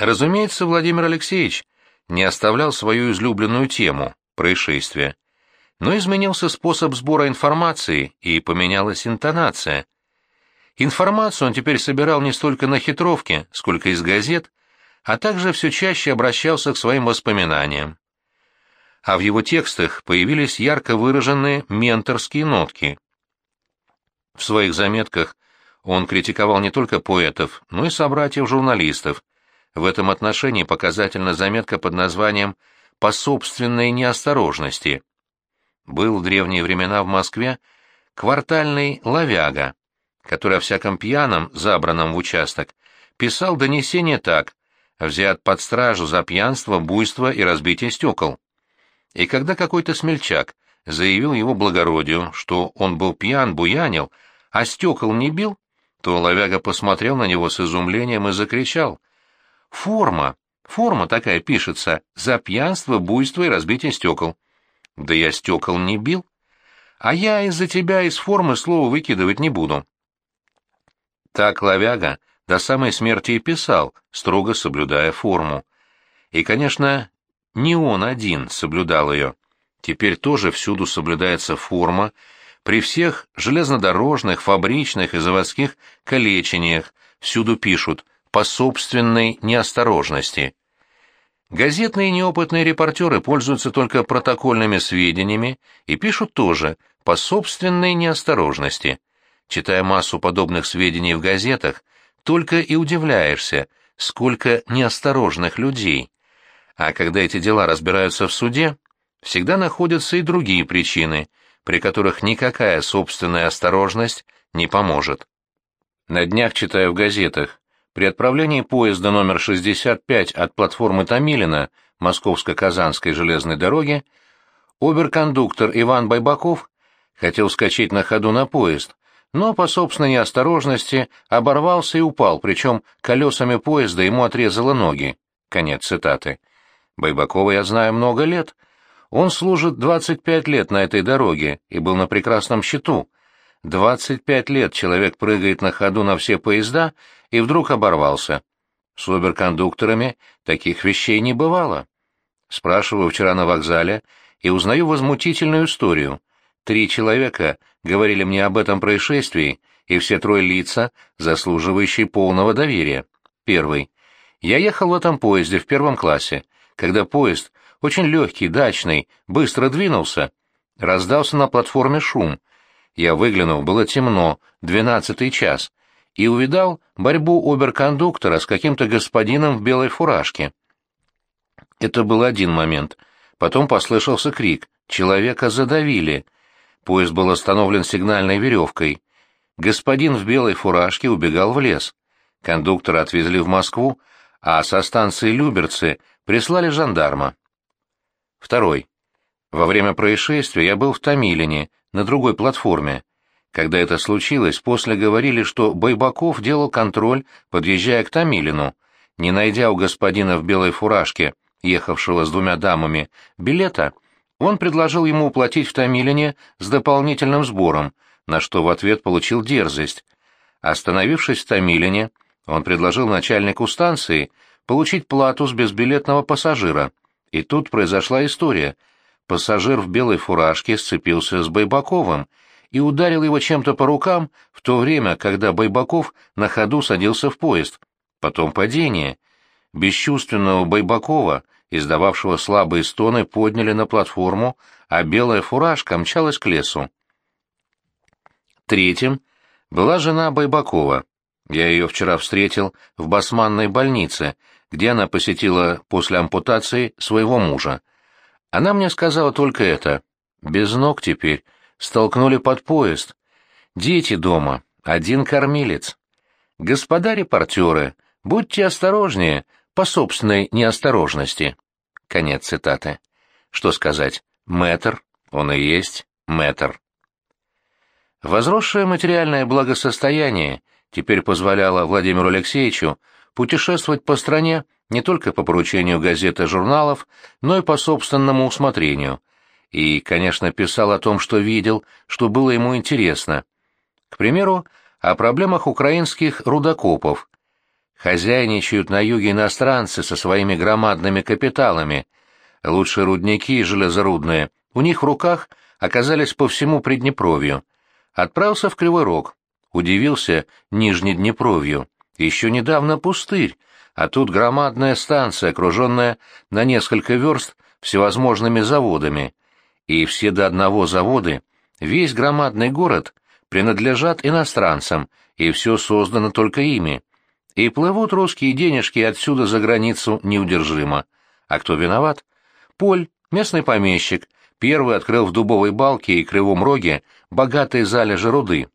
Разумеется, Владимир Алексеевич не оставлял свою излюбленную тему – происшествия. Но изменился способ сбора информации и поменялась интонация. Информацию он теперь собирал не столько на хитровке, сколько из газет, а также все чаще обращался к своим воспоминаниям. А в его текстах появились ярко выраженные менторские нотки. В своих заметках он критиковал не только поэтов, но и собратьев-журналистов. В этом отношении показательна заметка под названием «По собственной неосторожности». Был в древние времена в Москве квартальный лавяга, который о всяком пьяном, забранном в участок, писал донесение так «взят под стражу за пьянство, буйство и разбитие стекол». И когда какой-то смельчак заявил его благородию, что он был пьян, буянил, а стекол не бил, то Ловяга посмотрел на него с изумлением и закричал. «Форма! Форма такая пишется за пьянство, буйство и разбитие стекол». «Да я стекол не бил. А я из-за тебя из формы слова выкидывать не буду». Так Ловяга до самой смерти и писал, строго соблюдая форму. И, конечно, не он один соблюдал ее. Теперь тоже всюду соблюдается форма, при всех железнодорожных, фабричных и заводских калечениях всюду пишут «по собственной неосторожности». Газетные неопытные репортеры пользуются только протокольными сведениями и пишут тоже «по собственной неосторожности». Читая массу подобных сведений в газетах, только и удивляешься, сколько неосторожных людей. А когда эти дела разбираются в суде, всегда находятся и другие причины, при которых никакая собственная осторожность не поможет. На днях читаю в газетах, при отправлении поезда номер 65 от платформы Томилина Московско-Казанской железной дороги оберкондуктор Иван Байбаков хотел скачать на ходу на поезд, но по собственной неосторожности оборвался и упал, причем колесами поезда ему отрезало ноги. Конец цитаты. Байбакова я знаю много лет. Он служит 25 лет на этой дороге и был на прекрасном счету. 25 лет человек прыгает на ходу на все поезда и вдруг оборвался. С оберкондукторами таких вещей не бывало. Спрашиваю вчера на вокзале и узнаю возмутительную историю. Три человека говорили мне об этом происшествии, и все трое лица, заслуживающие полного доверия. Первый. Я ехал в этом поезде в первом классе. Когда поезд, очень легкий, дачный, быстро двинулся, раздался на платформе шум. Я выглянул, было темно, двенадцатый час, и увидал борьбу оберкондуктора с каким-то господином в белой фуражке. Это был один момент. Потом послышался крик «Человека задавили!». Поезд был остановлен сигнальной веревкой. Господин в белой фуражке убегал в лес. Кондуктора отвезли в Москву, а со станции Люберцы Прислали жандарма. Второй. Во время происшествия я был в Томилине, на другой платформе. Когда это случилось, после говорили, что Байбаков делал контроль, подъезжая к Томилину. Не найдя у господина в белой фуражке, ехавшего с двумя дамами, билета, он предложил ему уплатить в Томилине с дополнительным сбором, на что в ответ получил дерзость. Остановившись в Томилине, он предложил начальнику станции получить плату с безбилетного пассажира. И тут произошла история. Пассажир в белой фуражке сцепился с Байбаковым и ударил его чем-то по рукам в то время, когда Байбаков на ходу садился в поезд. Потом падение. Бесчувственного Байбакова, издававшего слабые стоны, подняли на платформу, а белая фуражка мчалась к лесу. Третьим была жена Байбакова. Я ее вчера встретил в басманной больнице, где она посетила после ампутации своего мужа. Она мне сказала только это. Без ног теперь. Столкнули под поезд. Дети дома. Один кормилец. Господа репортеры, будьте осторожнее по собственной неосторожности. Конец цитаты. Что сказать? Мэтр, он и есть мэтр. Возросшее материальное благосостояние теперь позволяло Владимиру Алексеевичу путешествовать по стране не только по поручению газет и журналов, но и по собственному усмотрению. И, конечно, писал о том, что видел, что было ему интересно. К примеру, о проблемах украинских рудокопов. Хозяйничают на юге иностранцы со своими громадными капиталами. Лучшие рудники железорудные у них в руках оказались по всему Приднепровью. Отправился в Кривой Рог. Удивился Нижнеднепровью. Еще недавно пустырь, а тут громадная станция, окруженная на несколько верст всевозможными заводами. И все до одного заводы, весь громадный город, принадлежат иностранцам, и все создано только ими. И плывут русские денежки отсюда за границу неудержимо. А кто виноват? Поль, местный помещик, первый открыл в Дубовой Балке и Кривом Роге богатые залежи руды.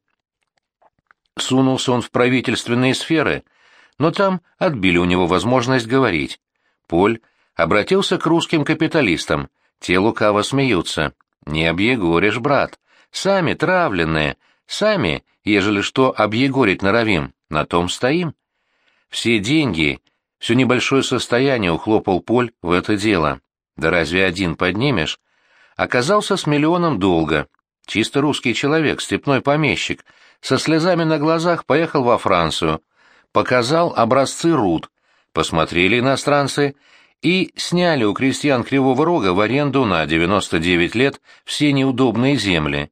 Сунулся он в правительственные сферы, но там отбили у него возможность говорить. Поль обратился к русским капиталистам, те лукаво смеются. «Не объегоришь, брат, сами травленные, сами, ежели что объегорить норовим, на том стоим». Все деньги, все небольшое состояние ухлопал Поль в это дело. Да разве один поднимешь? Оказался с миллионом долга. Чисто русский человек, степной помещик, со слезами на глазах поехал во Францию, показал образцы руд, посмотрели иностранцы и сняли у крестьян Кривого Рога в аренду на 99 лет все неудобные земли.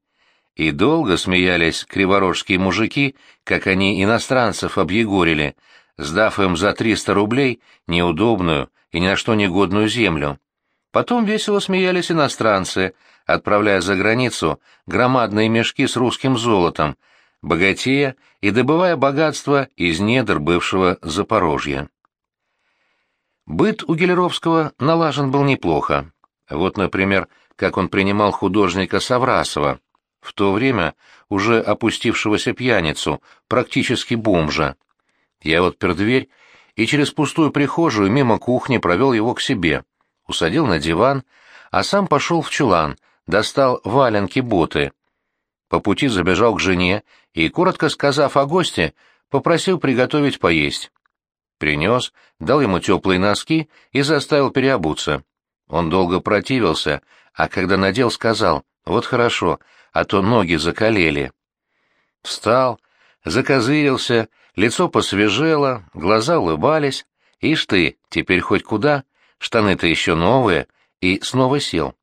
И долго смеялись криворожские мужики, как они иностранцев объегорили, сдав им за 300 рублей неудобную и ни на что негодную землю. Потом весело смеялись иностранцы, отправляя за границу громадные мешки с русским золотом, богатея и добывая богатство из недр бывшего Запорожья. Быт у Гелеровского налажен был неплохо. Вот, например, как он принимал художника Саврасова, в то время уже опустившегося пьяницу, практически бомжа. Я отпер дверь и через пустую прихожую мимо кухни провел его к себе, усадил на диван, а сам пошел в чулан, достал валенки-боты. По пути забежал к жене и, коротко сказав о госте, попросил приготовить поесть. Принес, дал ему теплые носки и заставил переобуться. Он долго противился, а когда надел, сказал, «Вот хорошо, а то ноги закалели». Встал, закозырился, лицо посвежело, глаза улыбались. «Ишь ты, теперь хоть куда? Штаны-то еще новые». И снова сел.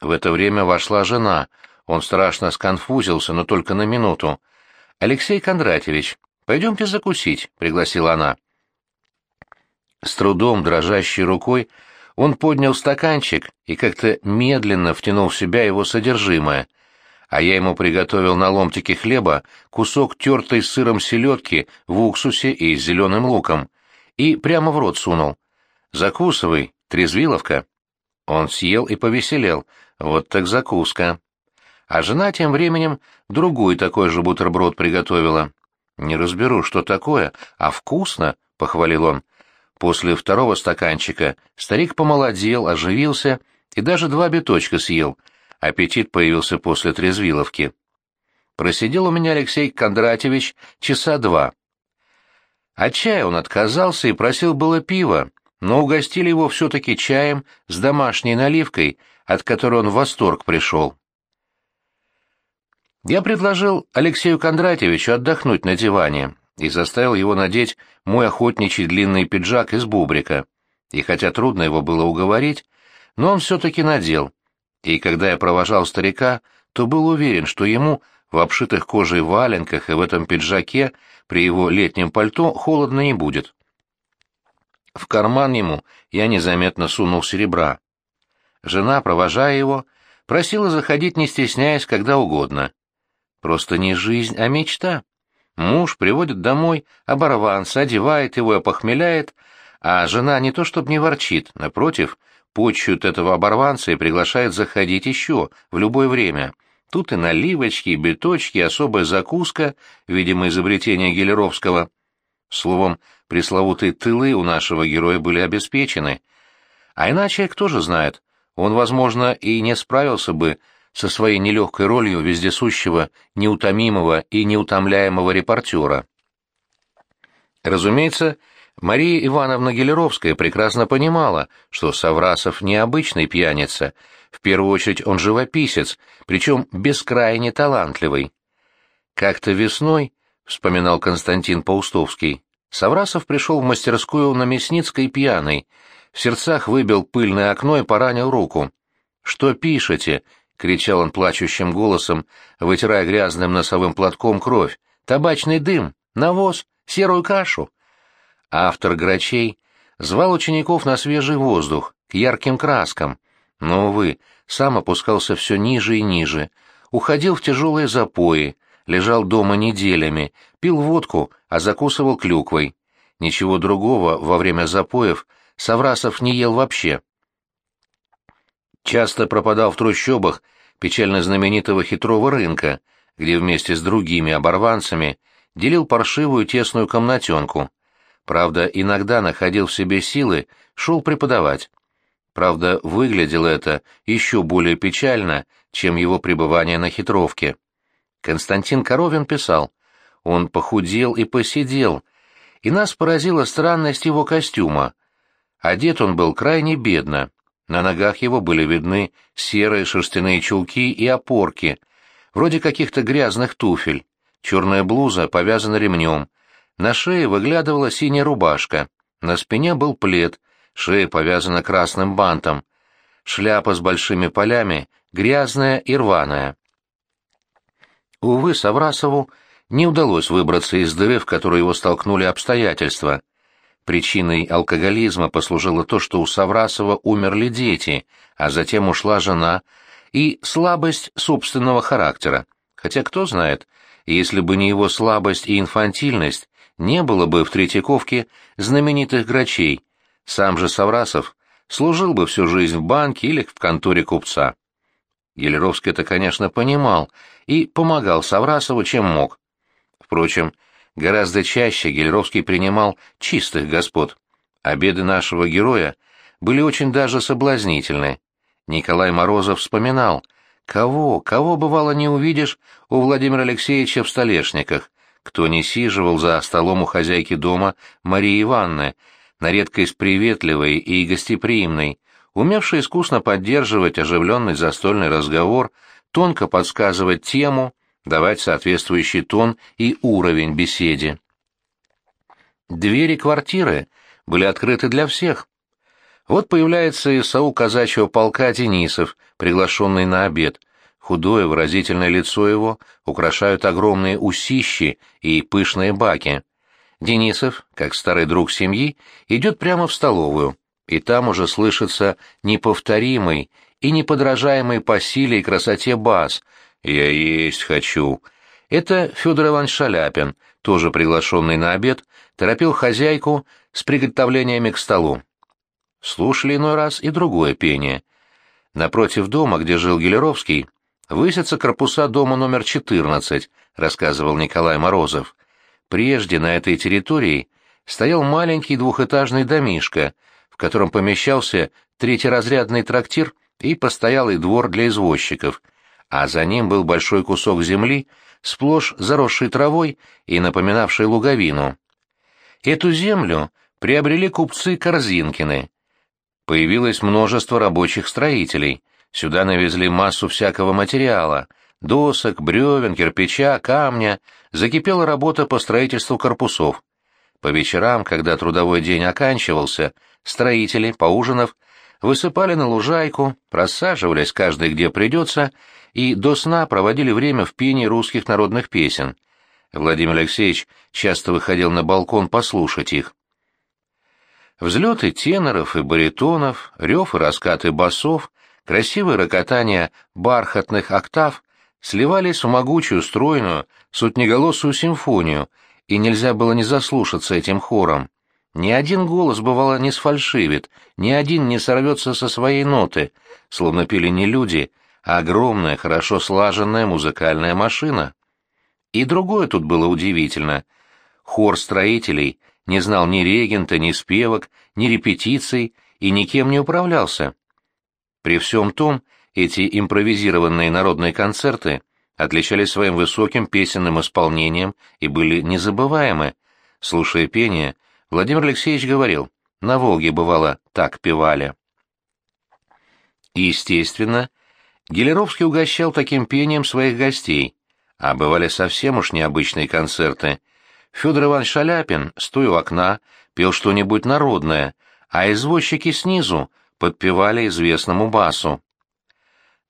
В это время вошла жена. Он страшно сконфузился, но только на минуту. «Алексей Кондратьевич, пойдемте закусить», — пригласила она. С трудом, дрожащей рукой, он поднял стаканчик и как-то медленно втянул в себя его содержимое, а я ему приготовил на ломтике хлеба кусок тертой сыром селедки в уксусе и с зеленым луком, и прямо в рот сунул. «Закусывай, трезвиловка». Он съел и повеселел. Вот так закуска. А жена тем временем другой такой же бутерброд приготовила. «Не разберу, что такое, а вкусно», — похвалил он. После второго стаканчика старик помолодел, оживился и даже два биточка съел. Аппетит появился после трезвиловки. Просидел у меня Алексей Кондратьевич часа два. От чая он отказался и просил было пива, но угостили его все-таки чаем с домашней наливкой, от которой он в восторг пришел. Я предложил Алексею Кондратьевичу отдохнуть на диване, и заставил его надеть мой охотничий длинный пиджак из бубрика. И хотя трудно его было уговорить, но он все-таки надел. И когда я провожал старика, то был уверен, что ему в обшитых кожей валенках и в этом пиджаке при его летнем пальто холодно не будет. В карман ему я незаметно сунул серебра. Жена, провожая его, просила заходить, не стесняясь, когда угодно. Просто не жизнь, а мечта. Муж приводит домой оборванца, одевает его и опохмеляет, а жена не то чтобы не ворчит, напротив, почует этого оборванца и приглашает заходить еще, в любое время. Тут и наливочки, и биточки, и особая закуска, видимо, изобретение Гелеровского. Словом, пресловутые тылы у нашего героя были обеспечены. А иначе, кто же знает, он, возможно, и не справился бы со своей нелегкой ролью вездесущего, неутомимого и неутомляемого репортера. Разумеется, Мария Ивановна Гелеровская прекрасно понимала, что Саврасов необычный пьяница, в первую очередь он живописец, причем бескрайне талантливый. «Как-то весной», — вспоминал Константин Паустовский, Саврасов пришел в мастерскую на Мясницкой пьяный, в сердцах выбил пыльное окно и поранил руку. «Что пишете?» — кричал он плачущим голосом, вытирая грязным носовым платком кровь. «Табачный дым, навоз, серую кашу». Автор «Грачей» звал учеников на свежий воздух, к ярким краскам. Но, увы, сам опускался все ниже и ниже, уходил в тяжелые запои, лежал дома неделями, пил водку, а закусывал клюквой. Ничего другого во время запоев Саврасов не ел вообще. Часто пропадал в трущобах печально знаменитого хитрого рынка, где вместе с другими оборванцами делил паршивую тесную комнатенку. Правда, иногда находил в себе силы, шел преподавать. Правда, выглядело это еще более печально, чем его пребывание на хитровке. Константин Коровин писал, он похудел и посидел, и нас поразила странность его костюма. Одет он был крайне бедно, на ногах его были видны серые шерстяные чулки и опорки, вроде каких-то грязных туфель, черная блуза повязана ремнем, на шее выглядывала синяя рубашка, на спине был плед, шея повязана красным бантом, шляпа с большими полями, грязная и рваная. Увы, Саврасову не удалось выбраться из дыры, в которую его столкнули обстоятельства. Причиной алкоголизма послужило то, что у Саврасова умерли дети, а затем ушла жена, и слабость собственного характера. Хотя кто знает, если бы не его слабость и инфантильность, не было бы в Третьяковке знаменитых грачей. Сам же Саврасов служил бы всю жизнь в банке или в конторе купца. Гелеровский это, конечно, понимал и помогал Саврасову, чем мог. Впрочем, гораздо чаще Гелеровский принимал чистых господ. Обеды нашего героя были очень даже соблазнительны. Николай Морозов вспоминал, кого, кого бывало не увидишь у Владимира Алексеевича в столешниках, кто не сиживал за столом у хозяйки дома Марии Ивановны, на редкость приветливой и гостеприимной, умевший искусно поддерживать оживленный застольный разговор, тонко подсказывать тему, давать соответствующий тон и уровень беседе. Двери квартиры были открыты для всех. Вот появляется ИСАУ казачьего полка Денисов, приглашенный на обед. Худое выразительное лицо его украшают огромные усищи и пышные баки. Денисов, как старый друг семьи, идет прямо в столовую и там уже слышится неповторимый и неподражаемый по силе и красоте бас «Я есть хочу». Это Федор Иванович Шаляпин, тоже приглашенный на обед, торопил хозяйку с приготовлениями к столу. Слушали иной раз и другое пение. Напротив дома, где жил Гелеровский, высятся корпуса дома номер 14, рассказывал Николай Морозов. Прежде на этой территории стоял маленький двухэтажный домишко, в котором помещался третьеразрядный трактир и постоялый двор для извозчиков, а за ним был большой кусок земли, сплошь заросший травой и напоминавший луговину. Эту землю приобрели купцы Корзинкины. Появилось множество рабочих строителей. Сюда навезли массу всякого материала — досок, бревен, кирпича, камня. Закипела работа по строительству корпусов. По вечерам, когда трудовой день оканчивался, строители, поужинав, высыпали на лужайку, просаживались каждый где придется, и до сна проводили время в пении русских народных песен. Владимир Алексеевич часто выходил на балкон послушать их. Взлеты теноров и баритонов, рев и раскаты басов, красивое рокотание бархатных октав сливались в могучую, стройную, сотнеголосую симфонию — и нельзя было не заслушаться этим хором. Ни один голос, бывало, не сфальшивит, ни один не сорвется со своей ноты, словно пели не люди, а огромная, хорошо слаженная музыкальная машина. И другое тут было удивительно. Хор строителей не знал ни регента, ни спевок, ни репетиций и никем не управлялся. При всем том, эти импровизированные народные концерты отличались своим высоким песенным исполнением и были незабываемы. Слушая пение, Владимир Алексеевич говорил, на Волге бывало так певали. И, естественно, Гелеровский угощал таким пением своих гостей, а бывали совсем уж необычные концерты. Федор Иванович Шаляпин, стоя у окна, пел что-нибудь народное, а извозчики снизу подпевали известному басу.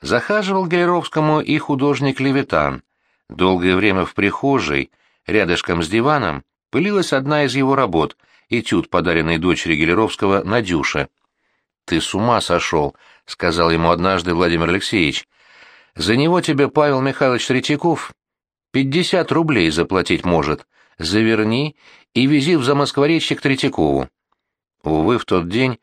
Захаживал Гелеровскому и художник Левитан. Долгое время в прихожей, рядышком с диваном, пылилась одна из его работ, этюд, подаренный дочери Гелеровского Надюше. «Ты с ума сошел», — сказал ему однажды Владимир Алексеевич. «За него тебе Павел Михайлович Третьяков пятьдесят рублей заплатить может. Заверни и вези в Замоскворечье к Третьякову». Увы, в тот день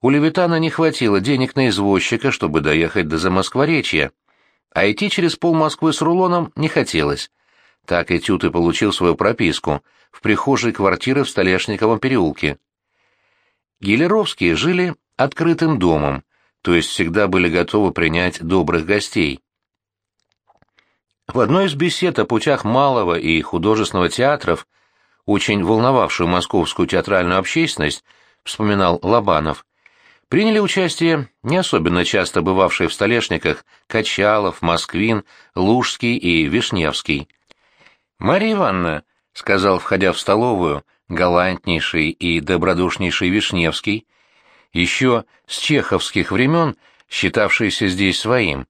у Левитана не хватило денег на извозчика, чтобы доехать до Замоскворечья, а идти через пол Москвы с рулоном не хотелось. Так Этюд и получил свою прописку в прихожей квартиры в Столешниковом переулке. Гелеровские жили открытым домом, то есть всегда были готовы принять добрых гостей. В одной из бесед о путях малого и художественного театров, очень волновавшую московскую театральную общественность, вспоминал Лобанов, приняли участие не особенно часто бывавшие в столешниках Качалов, Москвин, Лужский и Вишневский. «Марья Ивановна», — сказал, входя в столовую, галантнейший и добродушнейший Вишневский, еще с чеховских времен считавшийся здесь своим,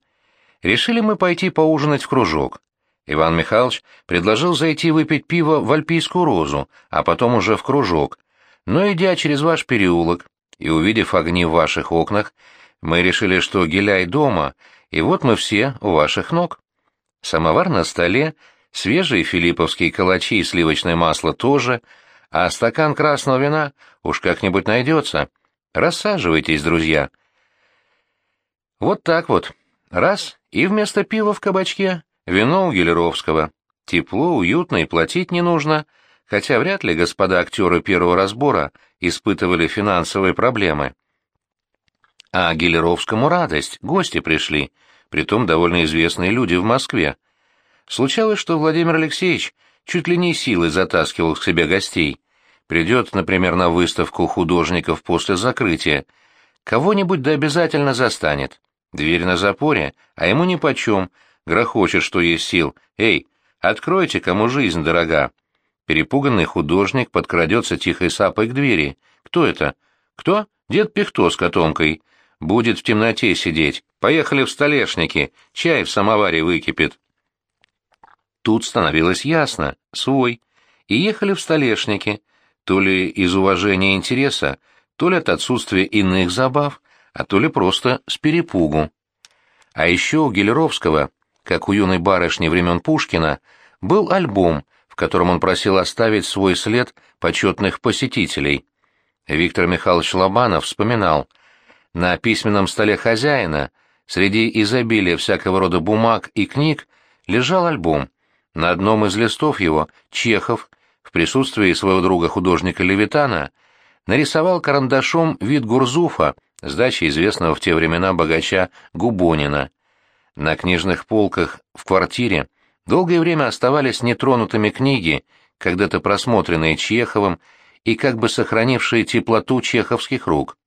решили мы пойти поужинать в кружок. Иван Михайлович предложил зайти выпить пиво в Альпийскую розу, а потом уже в кружок. Но идя через ваш переулок и увидев огни в ваших окнах, мы решили, что Геляй дома, и вот мы все у ваших ног. Самовар на столе, свежие филипповские калачи и сливочное масло тоже, а стакан красного вина уж как-нибудь найдется. Рассаживайтесь, друзья. Вот так вот. Раз, и вместо пива в кабачке вино у Гелеровского. Тепло, уютно и платить не нужно, хотя вряд ли господа актеры первого разбора испытывали финансовые проблемы. А Гелеровскому радость, гости пришли, притом довольно известные люди в Москве. Случалось, что Владимир Алексеевич чуть ли не силой затаскивал к себе гостей. Придет, например, на выставку художников после закрытия, кого-нибудь да обязательно застанет. Дверь на запоре, а ему нипочем, грохочет, что есть сил. «Эй, откройте, кому жизнь дорога!» Перепуганный художник подкрадется тихой сапой к двери. «Кто это?» «Кто?» «Дед Пихто с котомкой. Будет в темноте сидеть. Поехали в столешники, чай в самоваре выкипит». Тут становилось ясно. Свой. И ехали в столешники. То ли из уважения и интереса, то ли от отсутствия иных забав, а то ли просто с перепугу. А еще у Гелеровского, как у юной барышни времен Пушкина, был альбом, в котором он просил оставить свой след почетных посетителей. Виктор Михайлович Лобанов вспоминал, на письменном столе хозяина, среди изобилия всякого рода бумаг и книг, лежал альбом. На одном из листов его Чехов, в присутствии своего друга художника Левитана, нарисовал карандашом вид Гурзуфа с дачи известного в те времена богача Губонина. На книжных полках в квартире долгое время оставались нетронутыми книги, когда-то просмотренные Чеховым и как бы сохранившие теплоту чеховских рук.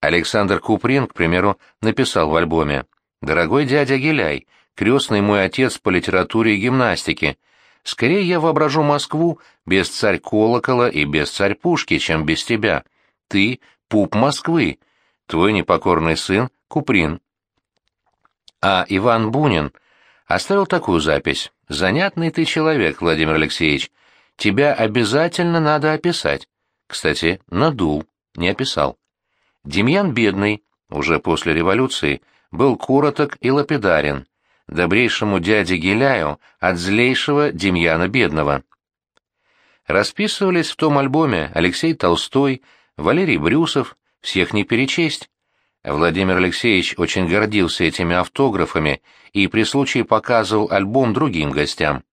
Александр Куприн, к примеру, написал в альбоме «Дорогой дядя Геляй, крестный мой отец по литературе и гимнастике, скорее я воображу Москву без царь колокола и без царь пушки, чем без тебя. Ты пуп Москвы, твой непокорный сын Куприн. А Иван Бунин оставил такую запись. «Занятный ты человек, Владимир Алексеевич. Тебя обязательно надо описать». Кстати, надул, не описал. Демьян Бедный, уже после революции, был короток и лапидарен, добрейшему дяде Геляю от злейшего Демьяна Бедного. Расписывались в том альбоме Алексей Толстой, Валерий Брюсов, всех не перечесть. Владимир Алексеевич очень гордился этими автографами и при случае показывал альбом другим гостям.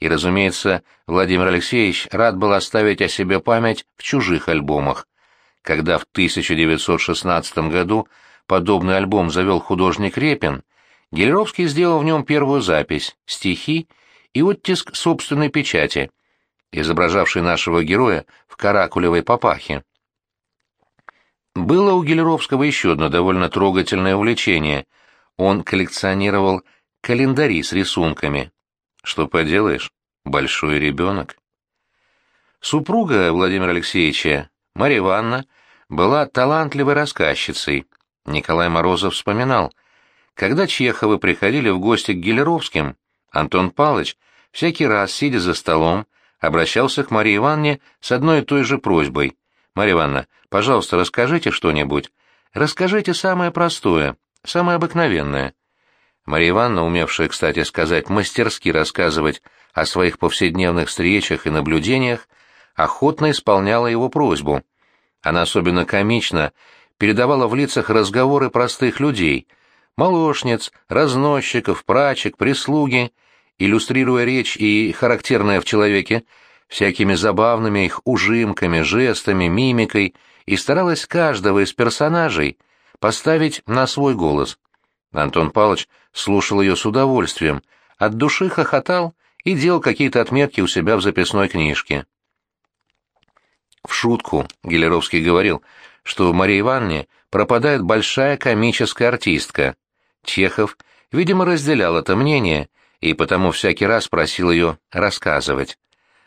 И, разумеется, Владимир Алексеевич рад был оставить о себе память в чужих альбомах. Когда в 1916 году подобный альбом завел художник Репин, Гелеровский сделал в нем первую запись, стихи и оттиск собственной печати, изображавший нашего героя в каракулевой папахе. Было у Гелеровского еще одно довольно трогательное увлечение. Он коллекционировал календари с рисунками. Что поделаешь, большой ребенок. Супруга Владимира Алексеевича, Марья Ивановна, была талантливой рассказчицей. Николай Морозов вспоминал, когда Чеховы приходили в гости к Гелеровским, Антон Палыч всякий раз, сидя за столом, обращался к Марии Ивановне с одной и той же просьбой. «Марья Ивановна, пожалуйста, расскажите что-нибудь. Расскажите самое простое, самое обыкновенное». Мария Ивановна, умевшая, кстати сказать, мастерски рассказывать о своих повседневных встречах и наблюдениях, охотно исполняла его просьбу. Она особенно комично передавала в лицах разговоры простых людей, молочниц, разносчиков, прачек, прислуги, иллюстрируя речь и характерное в человеке всякими забавными их ужимками, жестами, мимикой, и старалась каждого из персонажей поставить на свой голос. Антон Павлович слушал ее с удовольствием, от души хохотал и делал какие-то отметки у себя в записной книжке. В шутку Гелеровский говорил, что в Марии Ивановне пропадает большая комическая артистка. Чехов, видимо, разделял это мнение и потому всякий раз просил ее рассказывать.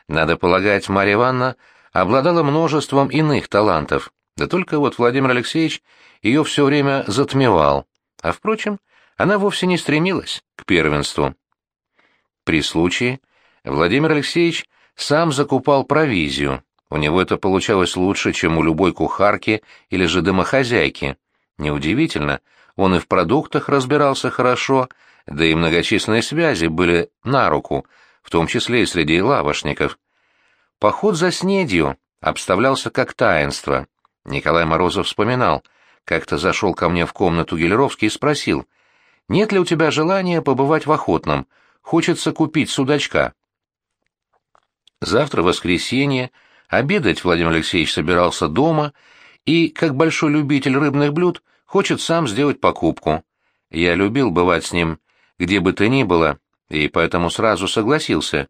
Надо полагать, Марья Ивановна обладала множеством иных талантов, да только вот Владимир Алексеевич ее все время затмевал, а, впрочем, она вовсе не стремилась к первенству. При случае Владимир Алексеевич сам закупал провизию, у него это получалось лучше, чем у любой кухарки или же домохозяйки. Неудивительно, он и в продуктах разбирался хорошо, да и многочисленные связи были на руку, в том числе и среди лавошников. Поход за снедью обставлялся как таинство. Николай Морозов вспоминал, как-то зашел ко мне в комнату Гелеровский и спросил, «Нет ли у тебя желания побывать в охотном? Хочется купить судачка». Завтра воскресенье, Обедать Владимир Алексеевич собирался дома и, как большой любитель рыбных блюд, хочет сам сделать покупку. Я любил бывать с ним, где бы то ни было, и поэтому сразу согласился.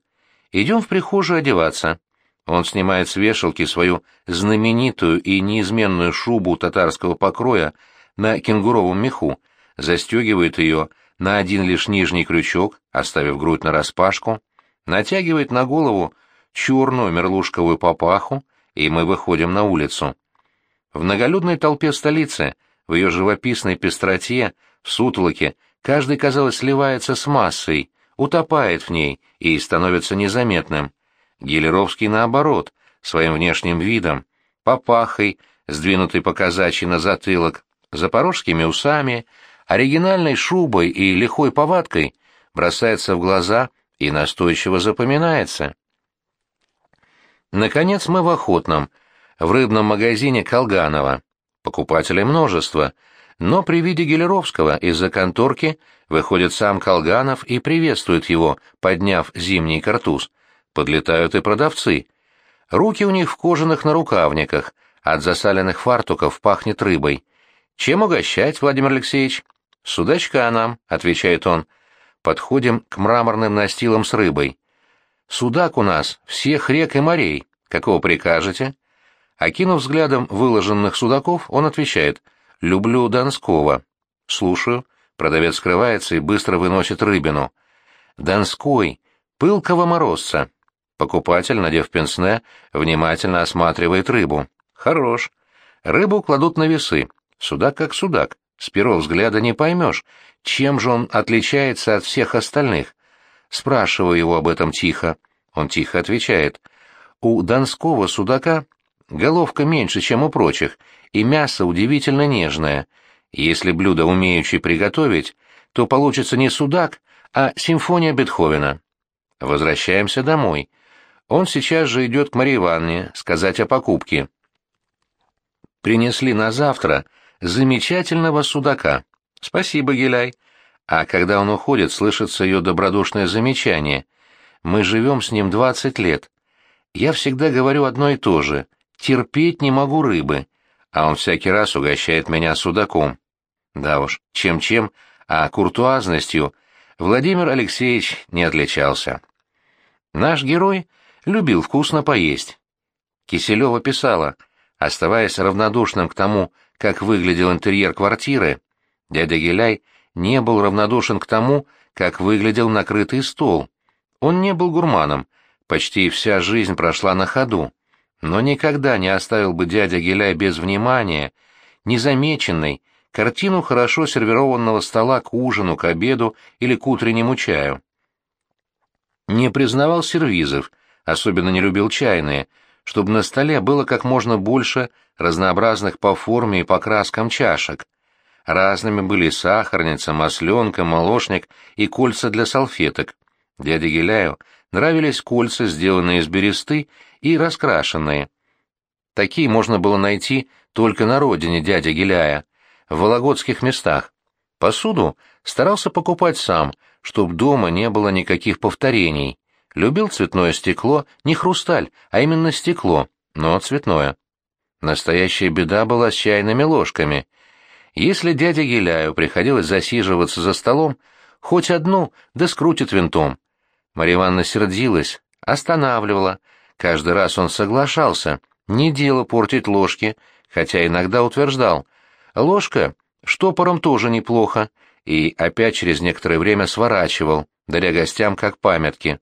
Идем в прихожую одеваться. Он снимает с вешалки свою знаменитую и неизменную шубу татарского покроя на кенгуровом меху, застегивает ее на один лишь нижний крючок, оставив грудь нараспашку, натягивает на голову черную мерлушковую папаху, и мы выходим на улицу. В многолюдной толпе столицы, в ее живописной пестроте, в сутолоке, каждый, казалось, сливается с массой, утопает в ней и становится незаметным. Гелеровский, наоборот, своим внешним видом, папахой, сдвинутой по казачьи на затылок, запорожскими усами, оригинальной шубой и лихой повадкой, бросается в глаза и настойчиво запоминается. Наконец мы в Охотном, в рыбном магазине Колганова. Покупателей множество, но при виде Гелеровского из-за конторки выходит сам Колганов и приветствует его, подняв зимний картуз. Подлетают и продавцы. Руки у них в кожаных нарукавниках, от засаленных фартуков пахнет рыбой. «Чем угощать, Владимир Алексеевич?» «Судачка нам», — отвечает он. Подходим к мраморным настилам с рыбой. Судак у нас всех рек и морей. Какого прикажете? Окинув взглядом выложенных судаков, он отвечает «Люблю Донского». «Слушаю». Продавец скрывается и быстро выносит рыбину. «Донской. Пылкого морозца». Покупатель, надев пенсне, внимательно осматривает рыбу. «Хорош». Рыбу кладут на весы. Судак как судак. С первого взгляда не поймешь, чем же он отличается от всех остальных. Спрашиваю его об этом тихо. Он тихо отвечает. У донского судака головка меньше, чем у прочих, и мясо удивительно нежное. Если блюдо умеючи приготовить, то получится не судак, а симфония Бетховена. Возвращаемся домой. Он сейчас же идет к Марии Ивановне сказать о покупке. Принесли на завтра замечательного судака. Спасибо, Геляй. А когда он уходит, слышится ее добродушное замечание. Мы живем с ним двадцать лет. Я всегда говорю одно и то же. Терпеть не могу рыбы. А он всякий раз угощает меня судаком. Да уж, чем-чем, а куртуазностью Владимир Алексеевич не отличался. Наш герой любил вкусно поесть. Киселева писала, оставаясь равнодушным к тому, как выглядел интерьер квартиры, дядя Геляй не был равнодушен к тому, как выглядел накрытый стол. Он не был гурманом, почти вся жизнь прошла на ходу, но никогда не оставил бы дядя Геляй без внимания, незамеченной, картину хорошо сервированного стола к ужину, к обеду или к утреннему чаю. Не признавал сервизов, особенно не любил чайные, чтобы на столе было как можно больше разнообразных по форме и по краскам чашек. Разными были сахарница, масленка, молочник и кольца для салфеток. Дяде Геляю нравились кольца, сделанные из бересты и раскрашенные. Такие можно было найти только на родине дяди Геляя, в вологодских местах. Посуду старался покупать сам, чтоб дома не было никаких повторений. Любил цветное стекло, не хрусталь, а именно стекло, но цветное. Настоящая беда была с чайными ложками. Если дяде Геляю приходилось засиживаться за столом, хоть одну, да скрутит винтом. Марья Ивановна сердилась, останавливала. Каждый раз он соглашался, не дело портить ложки, хотя иногда утверждал, ложка штопором тоже неплохо, и опять через некоторое время сворачивал, даря гостям как памятки.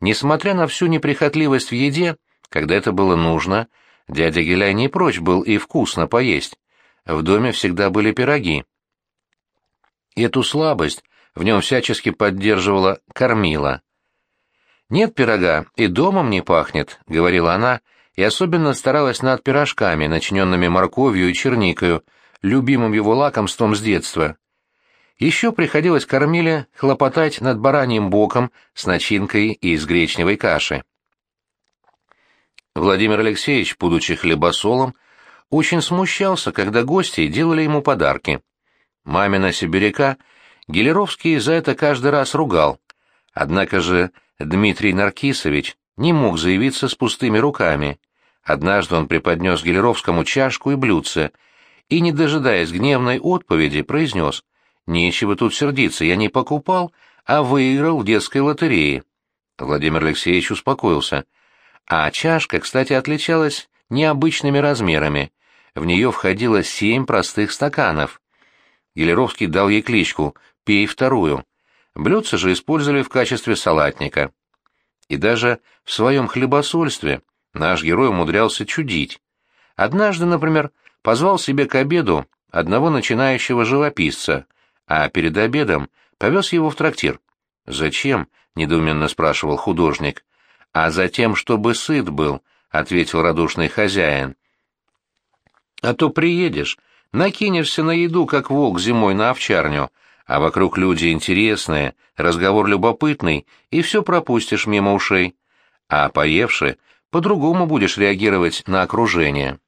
Несмотря на всю неприхотливость в еде, когда это было нужно, дядя Геляй не прочь был и вкусно поесть. В доме всегда были пироги. Эту слабость в нем всячески поддерживала кормила. «Нет пирога, и домом не пахнет», — говорила она, и особенно старалась над пирожками, начиненными морковью и черникою, любимым его лакомством с детства. Еще приходилось кормиле хлопотать над бараньим боком с начинкой из гречневой каши. Владимир Алексеевич, будучи хлебосолом, очень смущался, когда гости делали ему подарки. Мамина сибиряка Гелеровский за это каждый раз ругал. Однако же Дмитрий Наркисович не мог заявиться с пустыми руками. Однажды он преподнес Гелеровскому чашку и блюдце, и, не дожидаясь гневной отповеди, произнес Нечего тут сердиться, я не покупал, а выиграл в детской лотерее. Владимир Алексеевич успокоился. А чашка, кстати, отличалась необычными размерами. В нее входило семь простых стаканов. Гелеровский дал ей кличку «Пей вторую». Блюдце же использовали в качестве салатника. И даже в своем хлебосольстве наш герой умудрялся чудить. Однажды, например, позвал себе к обеду одного начинающего живописца, а перед обедом повез его в трактир. «Зачем?» — недоуменно спрашивал художник. «А затем, чтобы сыт был», — ответил радушный хозяин. «А то приедешь, накинешься на еду, как волк зимой на овчарню, а вокруг люди интересные, разговор любопытный, и все пропустишь мимо ушей. А поевши, по-другому будешь реагировать на окружение».